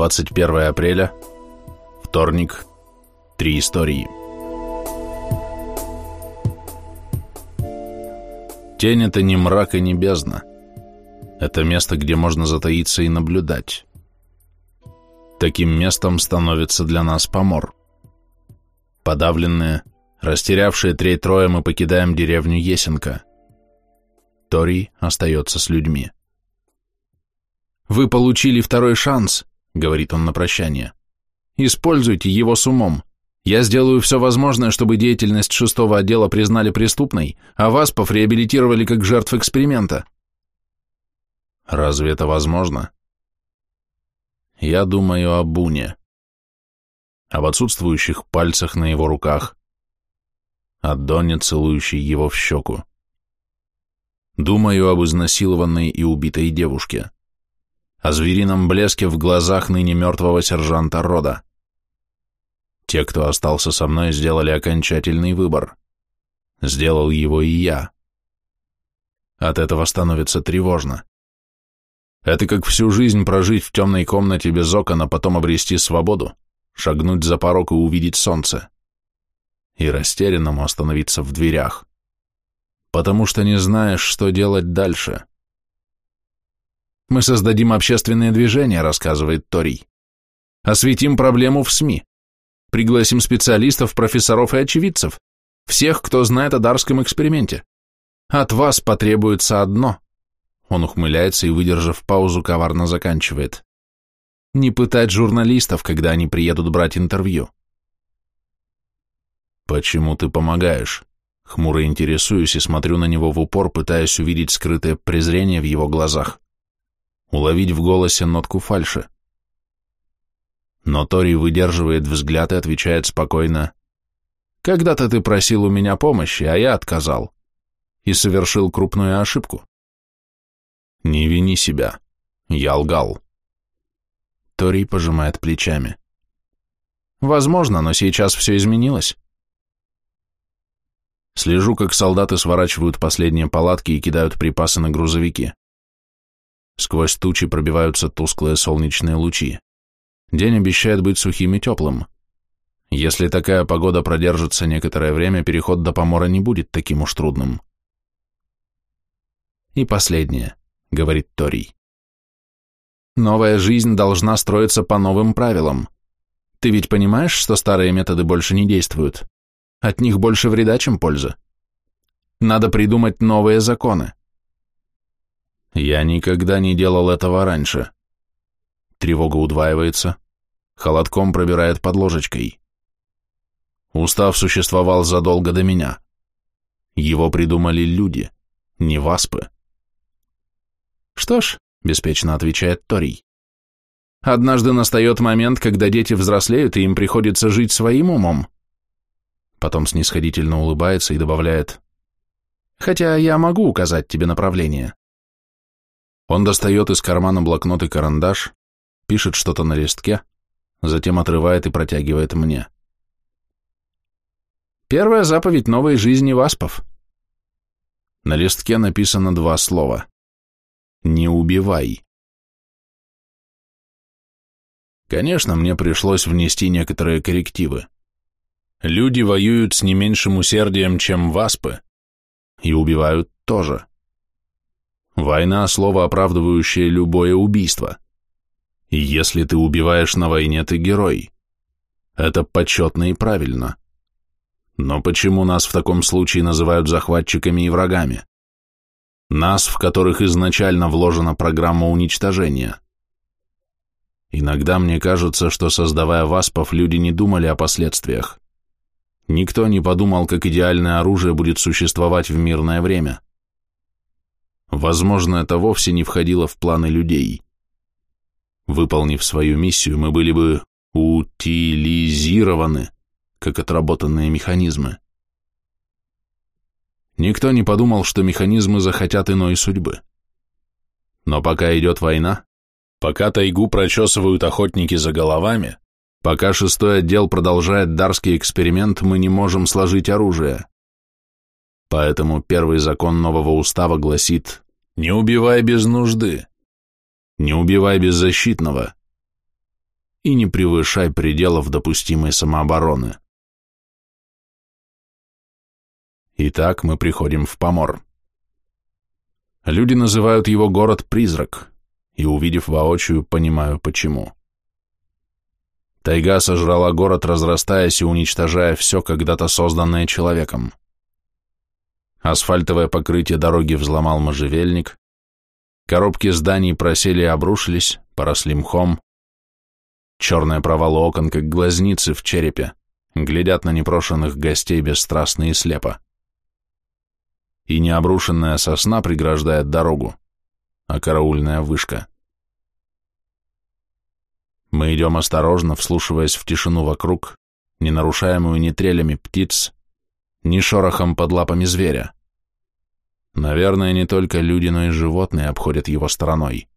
21 апреля, вторник, три истории. Тень — это не мрак и не бездна. Это место, где можно затаиться и наблюдать. Таким местом становится для нас помор. Подавленные, растерявшие треть трое, мы покидаем деревню Есенка. Тори остается с людьми. «Вы получили второй шанс», — говорит он на прощание. «Используйте его с умом. Я сделаю все возможное, чтобы деятельность шестого отдела признали преступной, а вас пофреабилитировали как жертв эксперимента». «Разве это возможно?» Я думаю о Буне, об отсутствующих пальцах на его руках, о Доне, целующей его в щеку. Думаю об изнасилованной и убитой девушке, о зверином блеске в глазах ныне мертвого сержанта Рода. Те, кто остался со мной, сделали окончательный выбор. Сделал его и я. От этого становится тревожно. Это как всю жизнь прожить в темной комнате без окон, а потом обрести свободу, шагнуть за порог и увидеть солнце. И растерянному остановиться в дверях. Потому что не знаешь, что делать дальше. «Мы создадим общественное движение», — рассказывает Торий. «Осветим проблему в СМИ. Пригласим специалистов, профессоров и очевидцев, всех, кто знает о дарском эксперименте. От вас потребуется одно он ухмыляется и, выдержав паузу, коварно заканчивает. Не пытать журналистов, когда они приедут брать интервью. «Почему ты помогаешь?» Хмуро интересуюсь и смотрю на него в упор, пытаясь увидеть скрытое презрение в его глазах, уловить в голосе нотку фальши. Но Тори выдерживает взгляд и отвечает спокойно. «Когда-то ты просил у меня помощи, а я отказал. И совершил крупную ошибку. Не вини себя. Я лгал. Тори пожимает плечами. Возможно, но сейчас все изменилось. Слежу, как солдаты сворачивают последние палатки и кидают припасы на грузовики. Сквозь тучи пробиваются тусклые солнечные лучи. День обещает быть сухим и теплым. Если такая погода продержится некоторое время, переход до помора не будет таким уж трудным. И последнее. — говорит Торий. Новая жизнь должна строиться по новым правилам. Ты ведь понимаешь, что старые методы больше не действуют? От них больше вреда, чем пользы. Надо придумать новые законы. Я никогда не делал этого раньше. Тревога удваивается, холодком пробирает под ложечкой. Устав существовал задолго до меня. Его придумали люди, не васпы. Что ж, беспечно отвечает Торий. Однажды настает момент, когда дети взрослеют, и им приходится жить своим умом. Потом снисходительно улыбается и добавляет, «Хотя я могу указать тебе направление». Он достает из кармана блокнот и карандаш, пишет что-то на листке, затем отрывает и протягивает мне. Первая заповедь новой жизни Васпов. На листке написано два слова. Не убивай. Конечно, мне пришлось внести некоторые коррективы. Люди воюют с не меньшим усердием, чем васпы, и убивают тоже. Война – слово, оправдывающее любое убийство. И если ты убиваешь на войне, ты герой. Это почетно и правильно. Но почему нас в таком случае называют захватчиками и врагами? Нас, в которых изначально вложена программа уничтожения. Иногда мне кажется, что, создавая васпов, люди не думали о последствиях. Никто не подумал, как идеальное оружие будет существовать в мирное время. Возможно, это вовсе не входило в планы людей. Выполнив свою миссию, мы были бы утилизированы, как отработанные механизмы. Никто не подумал, что механизмы захотят иной судьбы. Но пока идет война, пока тайгу прочесывают охотники за головами, пока шестой отдел продолжает дарский эксперимент, мы не можем сложить оружие. Поэтому первый закон нового устава гласит «Не убивай без нужды, не убивай беззащитного, и не превышай пределов допустимой самообороны. Итак, мы приходим в Помор. Люди называют его город-призрак, и, увидев воочию, понимаю, почему. Тайга сожрала город, разрастаясь и уничтожая все, когда-то созданное человеком. Асфальтовое покрытие дороги взломал можжевельник, коробки зданий просели и обрушились, поросли мхом, черные провалы окон, как глазницы в черепе, глядят на непрошенных гостей бесстрастно и слепо. И не обрушенная сосна преграждает дорогу, а караульная вышка. Мы идем осторожно, вслушиваясь в тишину вокруг, не нарушаемую ни трелями птиц, ни шорохом под лапами зверя. Наверное, не только люди, но и животные обходят его стороной.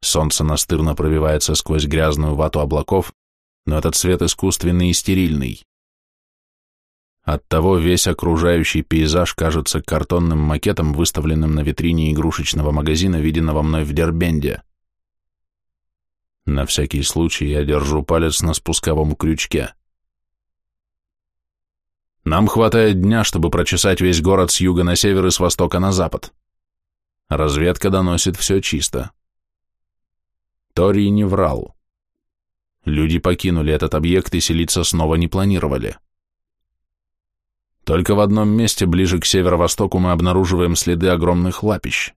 Солнце настырно пробивается сквозь грязную вату облаков, но этот свет искусственный и стерильный. Оттого весь окружающий пейзаж кажется картонным макетом, выставленным на витрине игрушечного магазина, виденного мной в Дербенде. На всякий случай я держу палец на спусковом крючке. Нам хватает дня, чтобы прочесать весь город с юга на север и с востока на запад. Разведка доносит все чисто. Тори не врал. Люди покинули этот объект и селиться снова не планировали. Только в одном месте, ближе к северо-востоку, мы обнаруживаем следы огромных лапищ,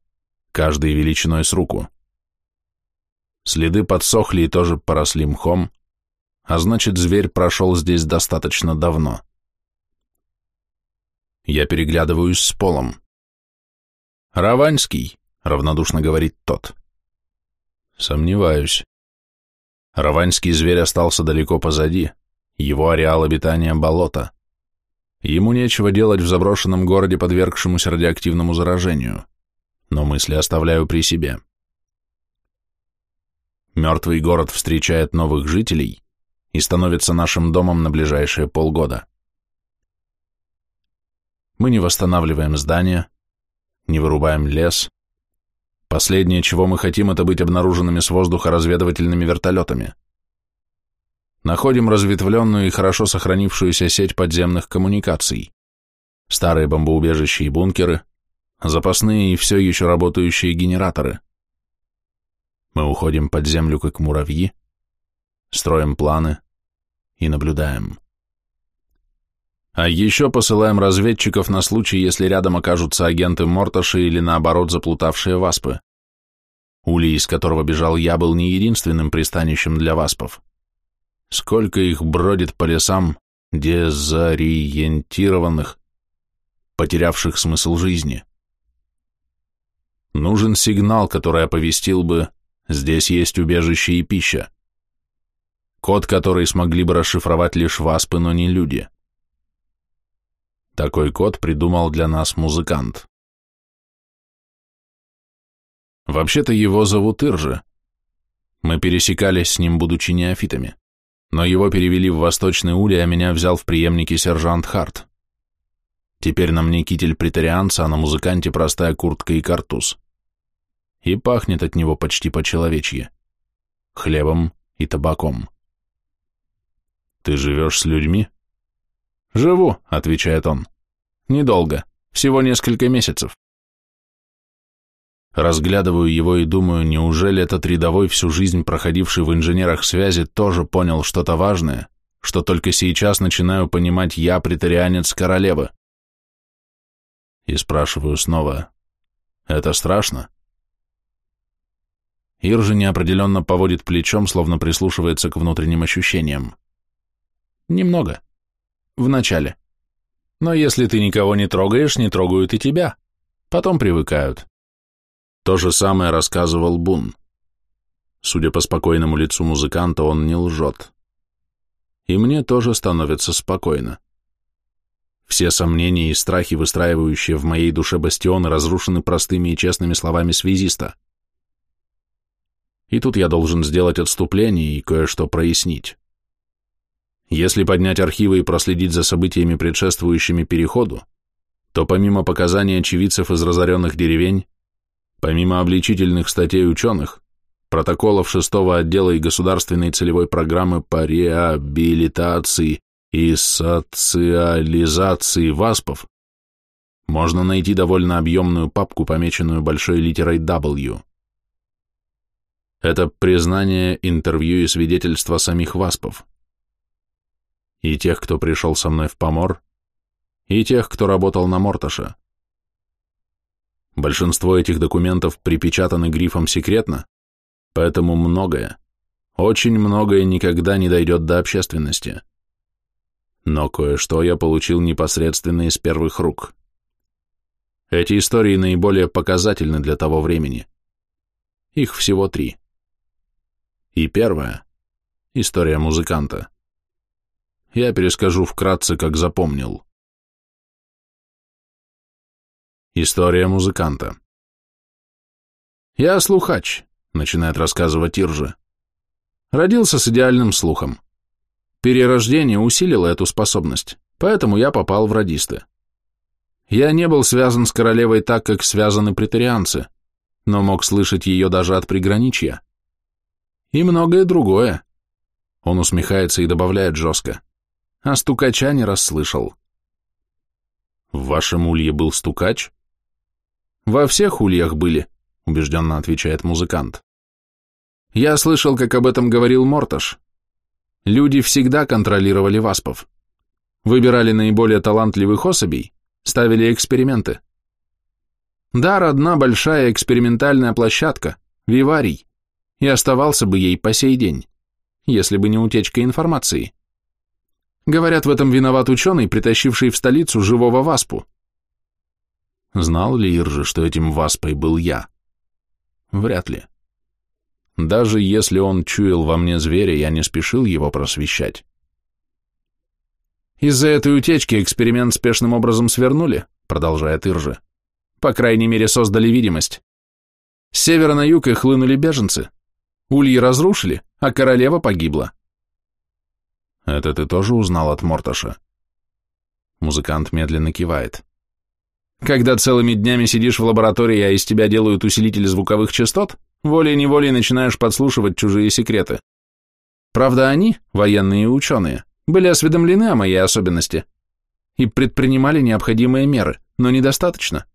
каждый величиной с руку. Следы подсохли и тоже поросли мхом, а значит, зверь прошел здесь достаточно давно. Я переглядываюсь с полом. «Раваньский», — равнодушно говорит тот. Сомневаюсь. Раваньский зверь остался далеко позади, его ареал обитания — болото. Ему нечего делать в заброшенном городе, подвергшемуся радиоактивному заражению, но мысли оставляю при себе. Мертвый город встречает новых жителей и становится нашим домом на ближайшие полгода. Мы не восстанавливаем здания, не вырубаем лес. Последнее, чего мы хотим, это быть обнаруженными с воздуха разведывательными вертолетами. Находим разветвленную и хорошо сохранившуюся сеть подземных коммуникаций, старые бомбоубежища и бункеры, запасные и все еще работающие генераторы. Мы уходим под землю, как муравьи, строим планы и наблюдаем. А еще посылаем разведчиков на случай, если рядом окажутся агенты Морташи или, наоборот, заплутавшие васпы. Улей, из которого бежал я, был не единственным пристанищем для васпов. Сколько их бродит по лесам, дезориентированных, потерявших смысл жизни. Нужен сигнал, который оповестил бы Здесь есть убежище и пища. Код, который смогли бы расшифровать лишь васпы, но не люди. Такой код придумал для нас музыкант. Вообще-то его зовут Иржи. Мы пересекались с ним, будучи неофитами, но его перевели в Восточный Улей, а меня взял в преемнике сержант Харт. Теперь на мне китель претарианца, а на музыканте простая куртка и картуз и пахнет от него почти по-человечье. Хлебом и табаком. «Ты живешь с людьми?» «Живу», — отвечает он. «Недолго, всего несколько месяцев». Разглядываю его и думаю, неужели этот рядовой, всю жизнь проходивший в инженерах связи, тоже понял что-то важное, что только сейчас начинаю понимать я, притарианец королевы. И спрашиваю снова, это страшно? Иржи неопределенно поводит плечом, словно прислушивается к внутренним ощущениям. Немного. Вначале. Но если ты никого не трогаешь, не трогают и тебя. Потом привыкают. То же самое рассказывал Бун. Судя по спокойному лицу музыканта, он не лжет. И мне тоже становится спокойно. Все сомнения и страхи, выстраивающие в моей душе бастионы, разрушены простыми и честными словами связиста. И тут я должен сделать отступление и кое-что прояснить. Если поднять архивы и проследить за событиями, предшествующими переходу, то помимо показаний очевидцев из разоренных деревень, помимо обличительных статей ученых, протоколов шестого отдела и государственной целевой программы по реабилитации и социализации ВАСПов можно найти довольно объемную папку, помеченную большой литерой W. Это признание, интервью и свидетельства самих ВАСПов. И тех, кто пришел со мной в помор, и тех, кто работал на Морташа. Большинство этих документов припечатаны грифом «секретно», поэтому многое, очень многое никогда не дойдет до общественности. Но кое-что я получил непосредственно из первых рук. Эти истории наиболее показательны для того времени. Их всего три. И первая — история музыканта. Я перескажу вкратце, как запомнил. История музыканта. «Я слухач», — начинает рассказывать Иржа. «Родился с идеальным слухом. Перерождение усилило эту способность, поэтому я попал в радисты. Я не был связан с королевой так, как связаны претарианцы, но мог слышать ее даже от приграничья. И многое другое. Он усмехается и добавляет жестко. А стукача не расслышал. В вашем улье был стукач? Во всех ульях были, убежденно отвечает музыкант. Я слышал, как об этом говорил Морташ. Люди всегда контролировали васпов. Выбирали наиболее талантливых особей, ставили эксперименты. Да, одна большая экспериментальная площадка, Виварий и оставался бы ей по сей день, если бы не утечка информации. Говорят, в этом виноват ученый, притащивший в столицу живого васпу. Знал ли Иржи, что этим васпой был я? Вряд ли. Даже если он чуял во мне зверя, я не спешил его просвещать. «Из-за этой утечки эксперимент спешным образом свернули», продолжает Иржи. «По крайней мере, создали видимость. С севера на юг и хлынули беженцы. Ульи разрушили, а королева погибла. Это ты тоже узнал от Морташа? Музыкант медленно кивает. Когда целыми днями сидишь в лаборатории, а из тебя делают усилитель звуковых частот, волей-неволей начинаешь подслушивать чужие секреты. Правда, они, военные и ученые, были осведомлены о моей особенности и предпринимали необходимые меры, но недостаточно.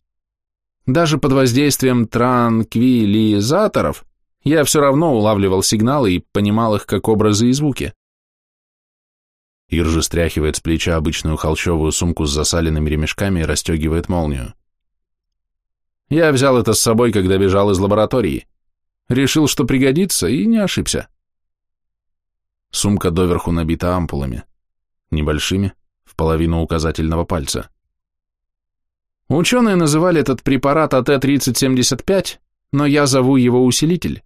Даже под воздействием транквилизаторов я все равно улавливал сигналы и понимал их как образы и звуки. Иржи стряхивает с плеча обычную холщовую сумку с засаленными ремешками и расстегивает молнию. Я взял это с собой, когда бежал из лаборатории. Решил, что пригодится, и не ошибся. Сумка доверху набита ампулами. Небольшими, в половину указательного пальца. Ученые называли этот препарат АТ-3075, но я зову его усилитель.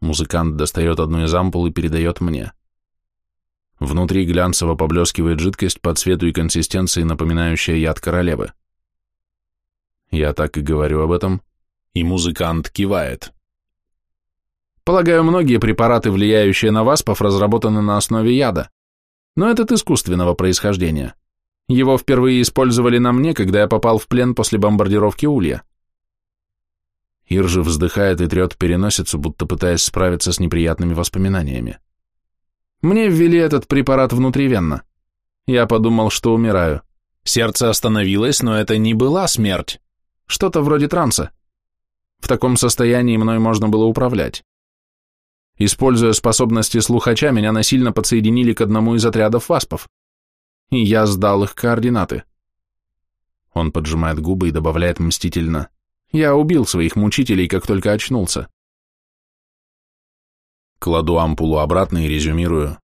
Музыкант достает одну из ампул и передает мне. Внутри глянцево поблескивает жидкость по цвету и консистенции, напоминающая яд королевы. Я так и говорю об этом, и музыкант кивает. Полагаю, многие препараты, влияющие на васпов, разработаны на основе яда, но этот искусственного происхождения. Его впервые использовали на мне, когда я попал в плен после бомбардировки Улья. Иржи вздыхает и трет переносицу, будто пытаясь справиться с неприятными воспоминаниями. Мне ввели этот препарат внутривенно. Я подумал, что умираю. Сердце остановилось, но это не была смерть. Что-то вроде транса. В таком состоянии мной можно было управлять. Используя способности слухача, меня насильно подсоединили к одному из отрядов васпов. И я сдал их координаты. Он поджимает губы и добавляет мстительно. Я убил своих мучителей, как только очнулся. Кладу ампулу обратно и резюмирую.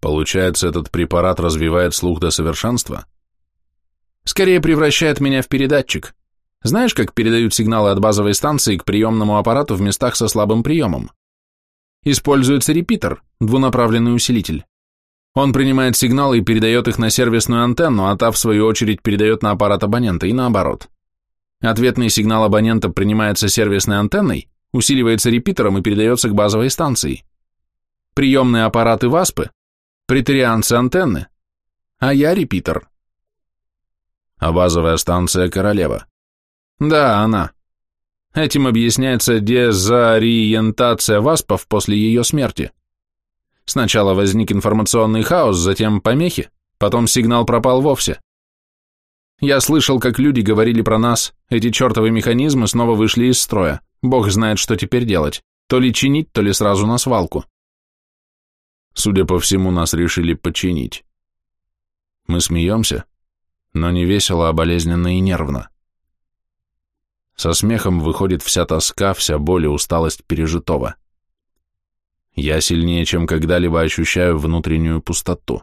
Получается, этот препарат развивает слух до совершенства? Скорее превращает меня в передатчик. Знаешь, как передают сигналы от базовой станции к приемному аппарату в местах со слабым приемом? Используется репитер, двунаправленный усилитель. Он принимает сигналы и передает их на сервисную антенну, а та, в свою очередь, передает на аппарат абонента и наоборот. Ответный сигнал абонента принимается сервисной антенной, усиливается репитером и передается к базовой станции. Приемные аппараты ВАСПы, претерианцы антенны, а я репитер. А базовая станция Королева. Да, она. Этим объясняется дезориентация васпов после ее смерти. Сначала возник информационный хаос, затем помехи, потом сигнал пропал вовсе. Я слышал, как люди говорили про нас, эти чертовы механизмы снова вышли из строя, бог знает, что теперь делать, то ли чинить, то ли сразу на свалку. Судя по всему, нас решили починить. Мы смеемся, но не весело, а болезненно и нервно. Со смехом выходит вся тоска, вся боль и усталость пережитого. Я сильнее, чем когда-либо ощущаю внутреннюю пустоту.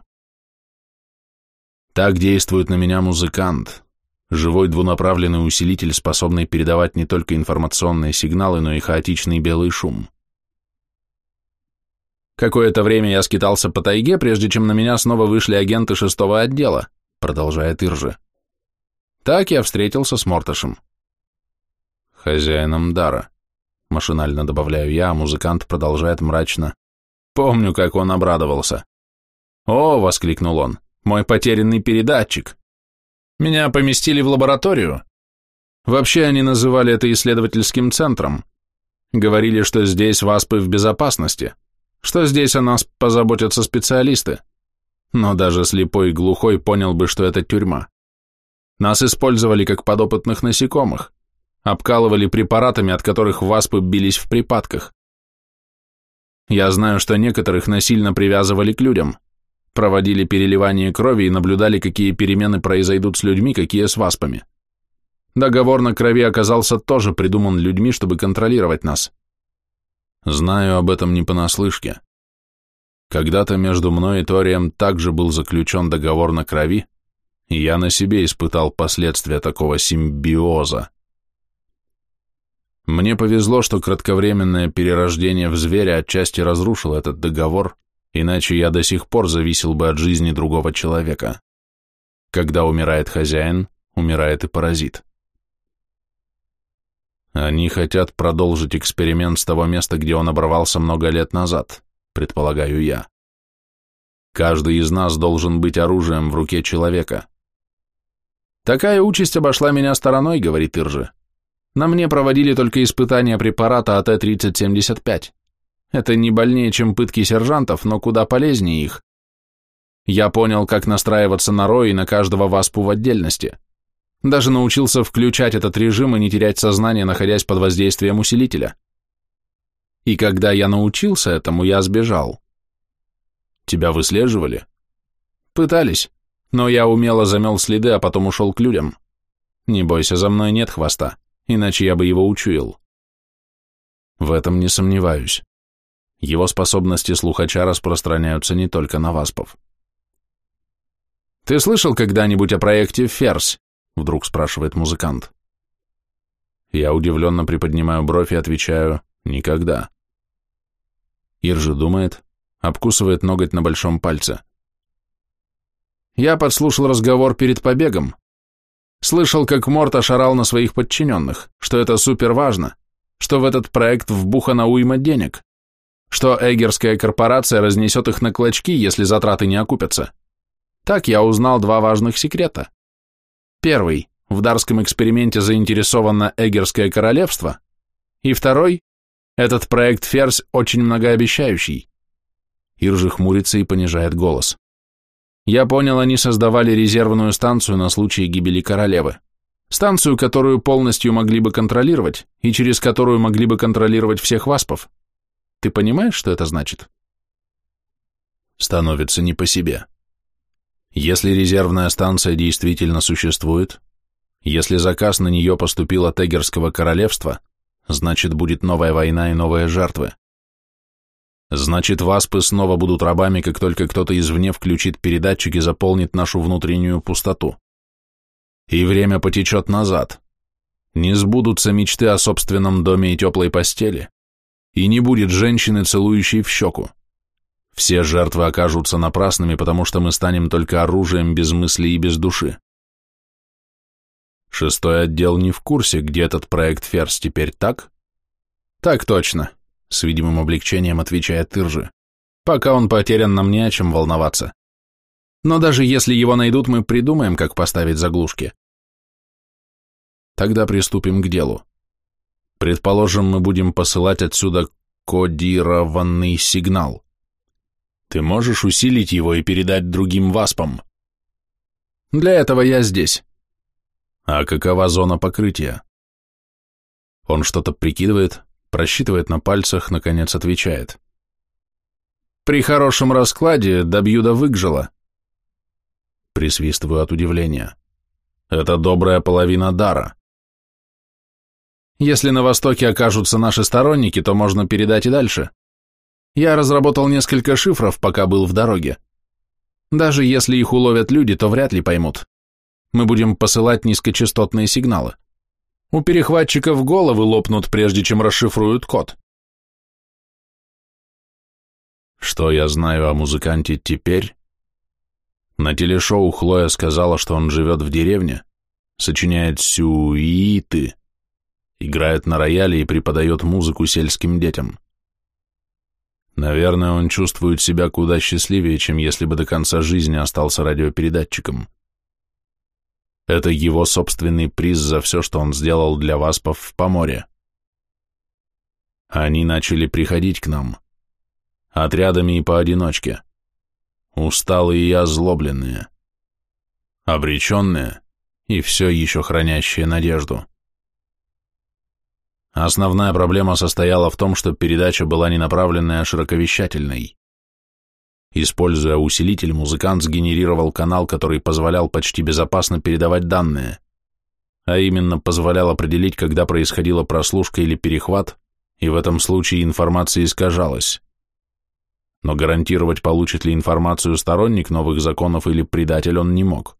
Так действует на меня музыкант, живой двунаправленный усилитель, способный передавать не только информационные сигналы, но и хаотичный белый шум. Какое-то время я скитался по тайге, прежде чем на меня снова вышли агенты шестого отдела, продолжает Иржи. Так я встретился с Морташем. Хозяином дара. Машинально добавляю я, а музыкант продолжает мрачно. Помню, как он обрадовался. «О!» — воскликнул он. «Мой потерянный передатчик! Меня поместили в лабораторию. Вообще они называли это исследовательским центром. Говорили, что здесь васпы в безопасности, что здесь о нас позаботятся специалисты. Но даже слепой и глухой понял бы, что это тюрьма. Нас использовали как подопытных насекомых обкалывали препаратами, от которых васпы бились в припадках. Я знаю, что некоторых насильно привязывали к людям, проводили переливание крови и наблюдали, какие перемены произойдут с людьми, какие с васпами. Договор на крови оказался тоже придуман людьми, чтобы контролировать нас. Знаю об этом не понаслышке. Когда-то между мной и Торием также был заключен договор на крови, и я на себе испытал последствия такого симбиоза. Мне повезло, что кратковременное перерождение в зверя отчасти разрушило этот договор, иначе я до сих пор зависел бы от жизни другого человека. Когда умирает хозяин, умирает и паразит. Они хотят продолжить эксперимент с того места, где он оборвался много лет назад, предполагаю я. Каждый из нас должен быть оружием в руке человека. Такая участь обошла меня стороной, говорит Иржи. На мне проводили только испытания препарата АТ-3075. Это не больнее, чем пытки сержантов, но куда полезнее их. Я понял, как настраиваться на рой и на каждого васпу в отдельности. Даже научился включать этот режим и не терять сознание, находясь под воздействием усилителя. И когда я научился этому, я сбежал. Тебя выслеживали? Пытались, но я умело замел следы, а потом ушел к людям. Не бойся, за мной нет хвоста иначе я бы его учуял. В этом не сомневаюсь. Его способности слухача распространяются не только на васпов. «Ты слышал когда-нибудь о проекте «Ферзь»?» — вдруг спрашивает музыкант. Я удивленно приподнимаю бровь и отвечаю «никогда». Иржи думает, обкусывает ноготь на большом пальце. Я подслушал разговор перед побегом. Слышал, как Морт ошарал на своих подчиненных, что это супер важно, что в этот проект вбухано уйма денег, что эгерская корпорация разнесет их на клочки, если затраты не окупятся. Так я узнал два важных секрета. Первый. В дарском эксперименте заинтересовано Эгерское королевство. И второй. Этот проект Ферзь очень многообещающий. Иржи хмурится и понижает голос. Я понял, они создавали резервную станцию на случай гибели королевы. Станцию, которую полностью могли бы контролировать, и через которую могли бы контролировать всех васпов. Ты понимаешь, что это значит? Становится не по себе. Если резервная станция действительно существует, если заказ на нее поступил от Эгерского королевства, значит будет новая война и новые жертвы. Значит, васпы снова будут рабами, как только кто-то извне включит передатчик и заполнит нашу внутреннюю пустоту. И время потечет назад. Не сбудутся мечты о собственном доме и теплой постели, и не будет женщины, целующей в щеку. Все жертвы окажутся напрасными, потому что мы станем только оружием без мысли и без души. Шестой отдел не в курсе, где этот проект Ферс теперь так? Так точно. С видимым облегчением отвечает Тыржи. Пока он потерян, нам не о чем волноваться. Но даже если его найдут, мы придумаем, как поставить заглушки. Тогда приступим к делу. Предположим, мы будем посылать отсюда кодированный сигнал. Ты можешь усилить его и передать другим васпам? Для этого я здесь. А какова зона покрытия? Он что-то прикидывает, просчитывает на пальцах, наконец отвечает. При хорошем раскладе добью до выгжела. Присвистываю от удивления. Это добрая половина дара. Если на Востоке окажутся наши сторонники, то можно передать и дальше. Я разработал несколько шифров, пока был в дороге. Даже если их уловят люди, то вряд ли поймут. Мы будем посылать низкочастотные сигналы. У перехватчиков головы лопнут, прежде чем расшифруют код. Что я знаю о музыканте теперь? На телешоу Хлоя сказала, что он живет в деревне, сочиняет сюиты, играет на рояле и преподает музыку сельским детям. Наверное, он чувствует себя куда счастливее, чем если бы до конца жизни остался радиопередатчиком. Это его собственный приз за все, что он сделал для васпов в Поморе. Они начали приходить к нам. Отрядами и поодиночке. Усталые и озлобленные. Обреченные и все еще хранящие надежду. Основная проблема состояла в том, что передача была не направленная, а широковещательной. Используя усилитель, музыкант сгенерировал канал, который позволял почти безопасно передавать данные, а именно позволял определить, когда происходила прослушка или перехват, и в этом случае информация искажалась. Но гарантировать, получит ли информацию сторонник новых законов или предатель, он не мог.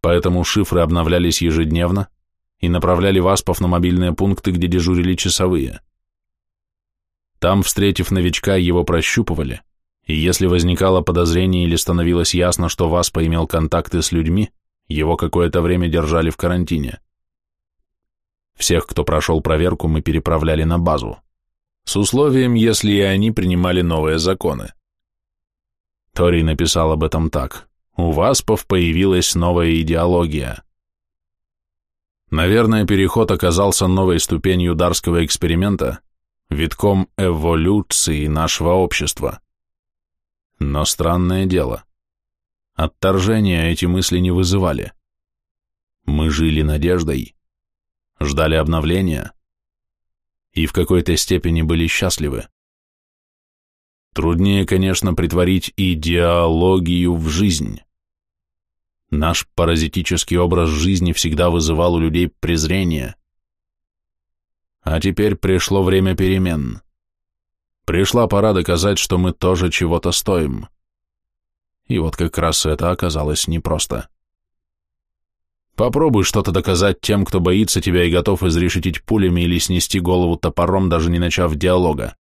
Поэтому шифры обновлялись ежедневно и направляли ВАСПов на мобильные пункты, где дежурили часовые. Там, встретив новичка, его прощупывали – и если возникало подозрение или становилось ясно, что Васпа имел контакты с людьми, его какое-то время держали в карантине. Всех, кто прошел проверку, мы переправляли на базу, с условием, если и они принимали новые законы. Тори написал об этом так. У Васпов появилась новая идеология. Наверное, переход оказался новой ступенью дарского эксперимента, витком эволюции нашего общества. Но странное дело. Отторжения эти мысли не вызывали. Мы жили надеждой, ждали обновления и в какой-то степени были счастливы. Труднее, конечно, притворить идеологию в жизнь. Наш паразитический образ жизни всегда вызывал у людей презрение. А теперь пришло время перемен. Пришла пора доказать, что мы тоже чего-то стоим. И вот как раз это оказалось непросто. Попробуй что-то доказать тем, кто боится тебя и готов изрешетить пулями или снести голову топором, даже не начав диалога.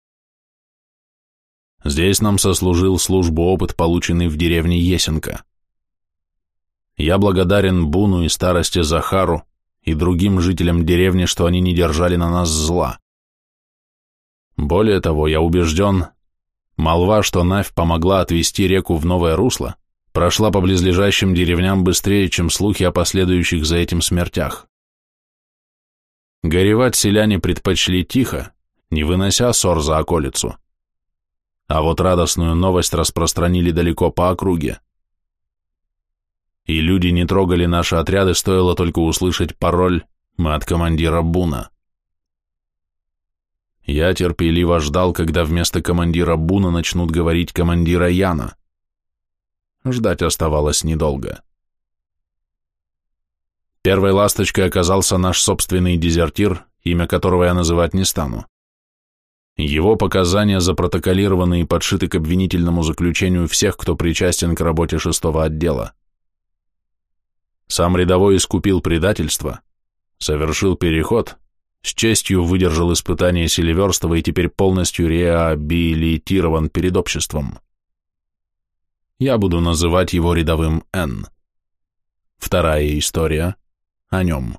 Здесь нам сослужил службу опыт, полученный в деревне Есенка. Я благодарен Буну и старости Захару и другим жителям деревни, что они не держали на нас зла. Более того, я убежден, молва, что Навь помогла отвести реку в новое русло, прошла по близлежащим деревням быстрее, чем слухи о последующих за этим смертях. Горевать селяне предпочли тихо, не вынося ссор за околицу. А вот радостную новость распространили далеко по округе. И люди не трогали наши отряды, стоило только услышать пароль «Мы от командира Буна». Я терпеливо ждал, когда вместо командира Буна начнут говорить командира Яна. Ждать оставалось недолго. Первой ласточкой оказался наш собственный дезертир, имя которого я называть не стану. Его показания запротоколированы и подшиты к обвинительному заключению всех, кто причастен к работе шестого отдела. Сам рядовой искупил предательство, совершил переход с честью выдержал испытание Селиверстова и теперь полностью реабилитирован перед обществом. Я буду называть его рядовым Н. Вторая история о нем.